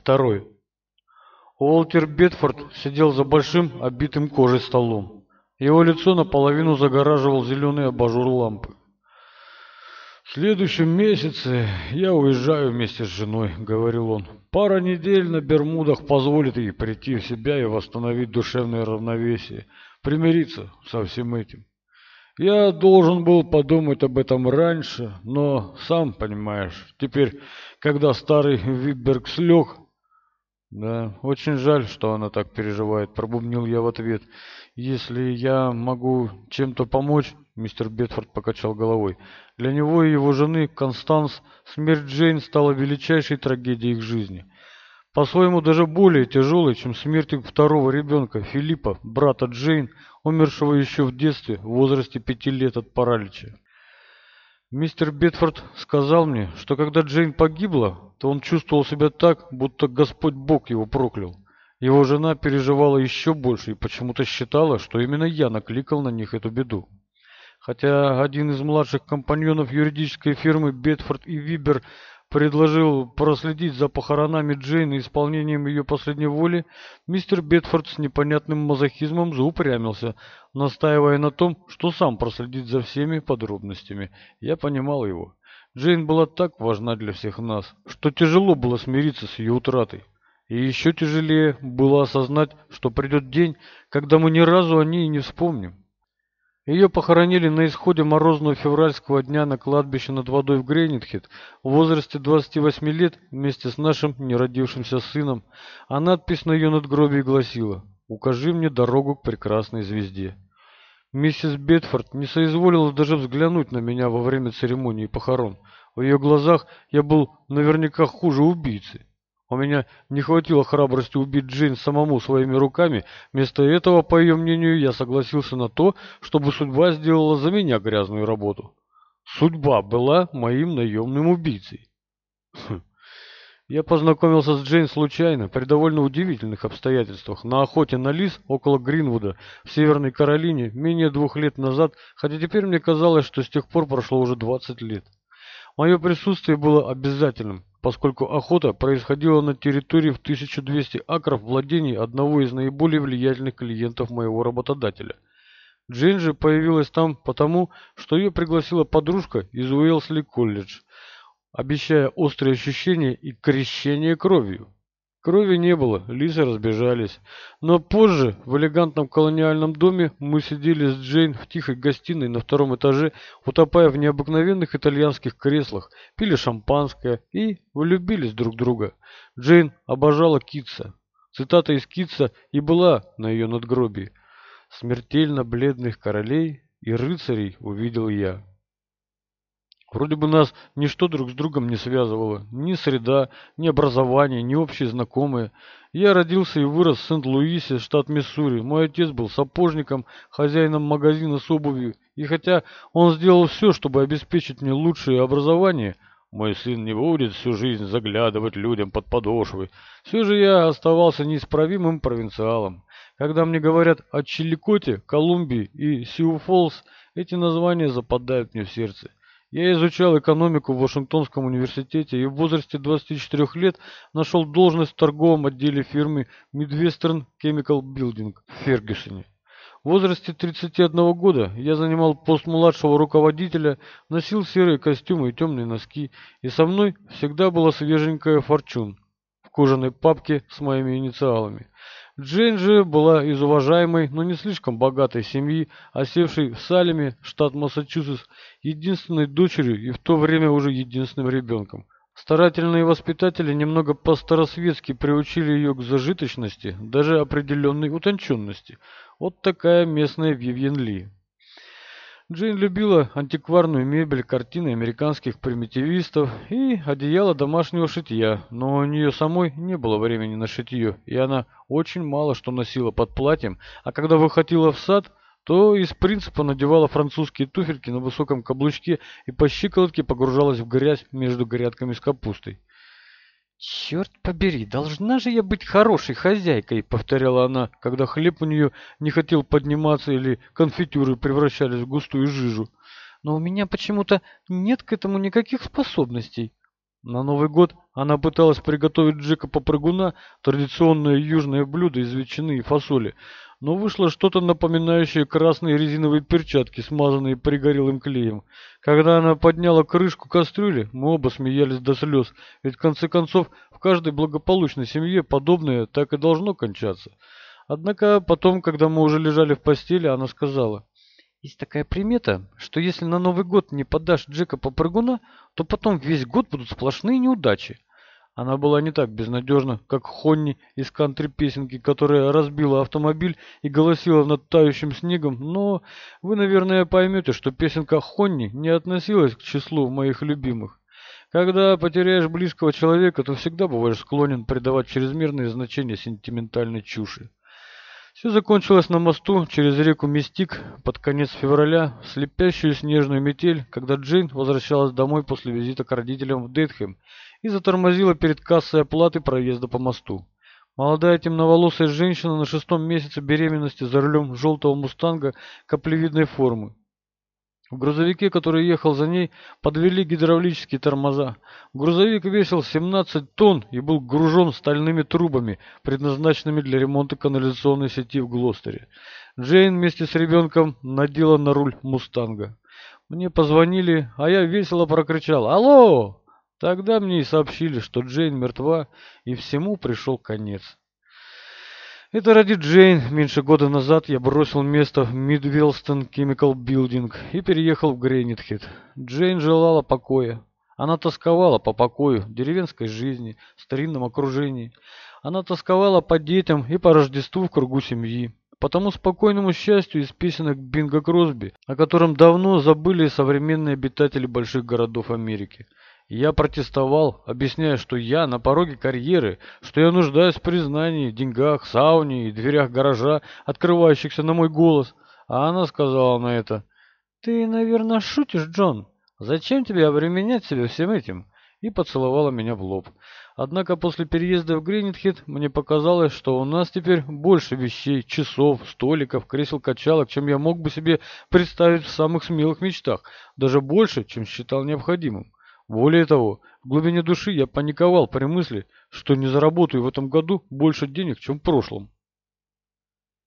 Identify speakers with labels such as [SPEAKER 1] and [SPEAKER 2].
[SPEAKER 1] Второй. Уолтер Бетфорд сидел за большим, обитым кожей столом. Его лицо наполовину загораживал зеленый абажур лампы. «В следующем месяце я уезжаю вместе с женой», — говорил он. «Пара недель на Бермудах позволит ей прийти в себя и восстановить душевное равновесие, примириться со всем этим. Я должен был подумать об этом раньше, но, сам понимаешь, теперь, когда старый Вибберг слег, «Да, очень жаль, что она так переживает», — пробубнил я в ответ. «Если я могу чем-то помочь...» — мистер Бетфорд покачал головой. «Для него и его жены, Констанс, смерть Джейн стала величайшей трагедией их жизни. По-своему даже более тяжелой, чем смерть их второго ребенка, Филиппа, брата Джейн, умершего еще в детстве, в возрасте пяти лет от паралича. Мистер Бетфорд сказал мне, что когда Джейн погибла, то он чувствовал себя так, будто Господь Бог его проклял. Его жена переживала еще больше и почему-то считала, что именно я накликал на них эту беду. Хотя один из младших компаньонов юридической фирмы Бетфорд и Вибер предложил проследить за похоронами Джейн и исполнением ее последней воли, мистер Бетфорд с непонятным мазохизмом заупрямился, настаивая на том, что сам проследит за всеми подробностями. Я понимал его. Джейн была так важна для всех нас, что тяжело было смириться с ее утратой. И еще тяжелее было осознать, что придет день, когда мы ни разу о ней не вспомним. Ее похоронили на исходе морозного февральского дня на кладбище над водой в Грейнитхед в возрасте 28 лет вместе с нашим неродившимся сыном, а надпись на ее надгробии гласила «Укажи мне дорогу к прекрасной звезде». Миссис Бетфорд не соизволила даже взглянуть на меня во время церемонии похорон. В ее глазах я был наверняка хуже убийцы. У меня не хватило храбрости убить Джейн самому своими руками. Вместо этого, по ее мнению, я согласился на то, чтобы судьба сделала за меня грязную работу. Судьба была моим наемным убийцей. Хм. Я познакомился с Джейн случайно, при довольно удивительных обстоятельствах, на охоте на лис около Гринвуда, в Северной Каролине, менее двух лет назад, хотя теперь мне казалось, что с тех пор прошло уже 20 лет. Мое присутствие было обязательным, поскольку охота происходила на территории в 1200 акров владений одного из наиболее влиятельных клиентов моего работодателя. Джейн же появилась там потому, что ее пригласила подружка из Уэлсли колледж, обещая острые ощущения и крещение кровью. Крови не было, лисы разбежались. Но позже, в элегантном колониальном доме, мы сидели с Джейн в тихой гостиной на втором этаже, утопая в необыкновенных итальянских креслах, пили шампанское и влюбились друг в друга. Джейн обожала Китса. Цитата из Китса и была на ее надгробии. «Смертельно бледных королей и рыцарей увидел я». Вроде бы нас ничто друг с другом не связывало. Ни среда, ни образование, ни общие знакомые. Я родился и вырос в Сент-Луисе, штат Миссури. Мой отец был сапожником, хозяином магазина с обувью. И хотя он сделал все, чтобы обеспечить мне лучшее образование, мой сын не будет всю жизнь заглядывать людям под подошвы. Все же я оставался неисправимым провинциалом. Когда мне говорят о Чиликоте, Колумбии и Сиу-Фоллс, эти названия западают мне в сердце. Я изучал экономику в Вашингтонском университете и в возрасте 24 лет нашел должность в торговом отделе фирмы Midwestern Chemical Building в Фергюсоне. В возрасте 31 года я занимал пост младшего руководителя, носил серые костюмы и темные носки, и со мной всегда была свеженькая форчун в кожаной папке с моими инициалами. Джейн же была из уважаемой, но не слишком богатой семьи, осевшей в Салеме, штат Массачусетс, единственной дочерью и в то время уже единственным ребенком. Старательные воспитатели немного по-старосветски приучили ее к зажиточности, даже определенной утонченности. Вот такая местная Вивьен Ли. Джейн любила антикварную мебель, картины американских примитивистов и одеяло домашнего шитья, но у нее самой не было времени на шитье, и она очень мало что носила под платьем, а когда выходила в сад, то из принципа надевала французские туфельки на высоком каблучке и по щиколотке погружалась в грязь между грядками с капустой. «Черт побери, должна же я быть хорошей хозяйкой», — повторяла она, когда хлеб у нее не хотел подниматься или конфитюры превращались в густую жижу. «Но у меня почему-то нет к этому никаких способностей». На Новый год она пыталась приготовить Джека попрыгуна, традиционное южное блюдо из ветчины и фасоли, но вышло что-то напоминающее красные резиновые перчатки, смазанные пригорелым клеем. Когда она подняла крышку кастрюли, мы оба смеялись до слез, ведь в конце концов в каждой благополучной семье подобное так и должно кончаться. Однако потом, когда мы уже лежали в постели, она сказала... Есть такая примета, что если на Новый год не подашь Джека попрыгуна, то потом весь год будут сплошные неудачи. Она была не так безнадежна, как Хонни из кантри-песенки, которая разбила автомобиль и голосила над тающим снегом, но вы, наверное, поймете, что песенка Хонни не относилась к числу моих любимых. Когда потеряешь близкого человека, то всегда бываешь склонен придавать чрезмерное значение сентиментальной чуши. Все закончилось на мосту через реку Мистик под конец февраля, слепящую снежную метель, когда Джейн возвращалась домой после визита к родителям в Дейтхэм и затормозила перед кассой оплаты проезда по мосту. Молодая темноволосая женщина на шестом месяце беременности за рулем желтого мустанга каплевидной формы. В грузовике, который ехал за ней, подвели гидравлические тормоза. Грузовик весил 17 тонн и был гружен стальными трубами, предназначенными для ремонта канализационной сети в Глостере. Джейн вместе с ребенком надела на руль «Мустанга». Мне позвонили, а я весело прокричал «Алло!». Тогда мне и сообщили, что Джейн мертва, и всему пришел конец. Это ради Джейн меньше года назад я бросил место в Мидвелстон Chemical Building и переехал в Грейнитхед. Джейн желала покоя. Она тосковала по покою, деревенской жизни, старинном окружении. Она тосковала по детям и по Рождеству в кругу семьи. По тому спокойному счастью из песенок Бинга Кросби, о котором давно забыли современные обитатели больших городов Америки. Я протестовал, объясняя, что я на пороге карьеры, что я нуждаюсь в признании, деньгах, сауне и дверях гаража, открывающихся на мой голос. А она сказала на это, «Ты, наверное, шутишь, Джон? Зачем тебе обременять себя всем этим?» И поцеловала меня в лоб. Однако после переезда в Гринитхед мне показалось, что у нас теперь больше вещей, часов, столиков, кресел-качалок, чем я мог бы себе представить в самых смелых мечтах, даже больше, чем считал необходимым. Более того, в глубине души я паниковал при мысли, что не заработаю в этом году больше денег, чем в прошлом.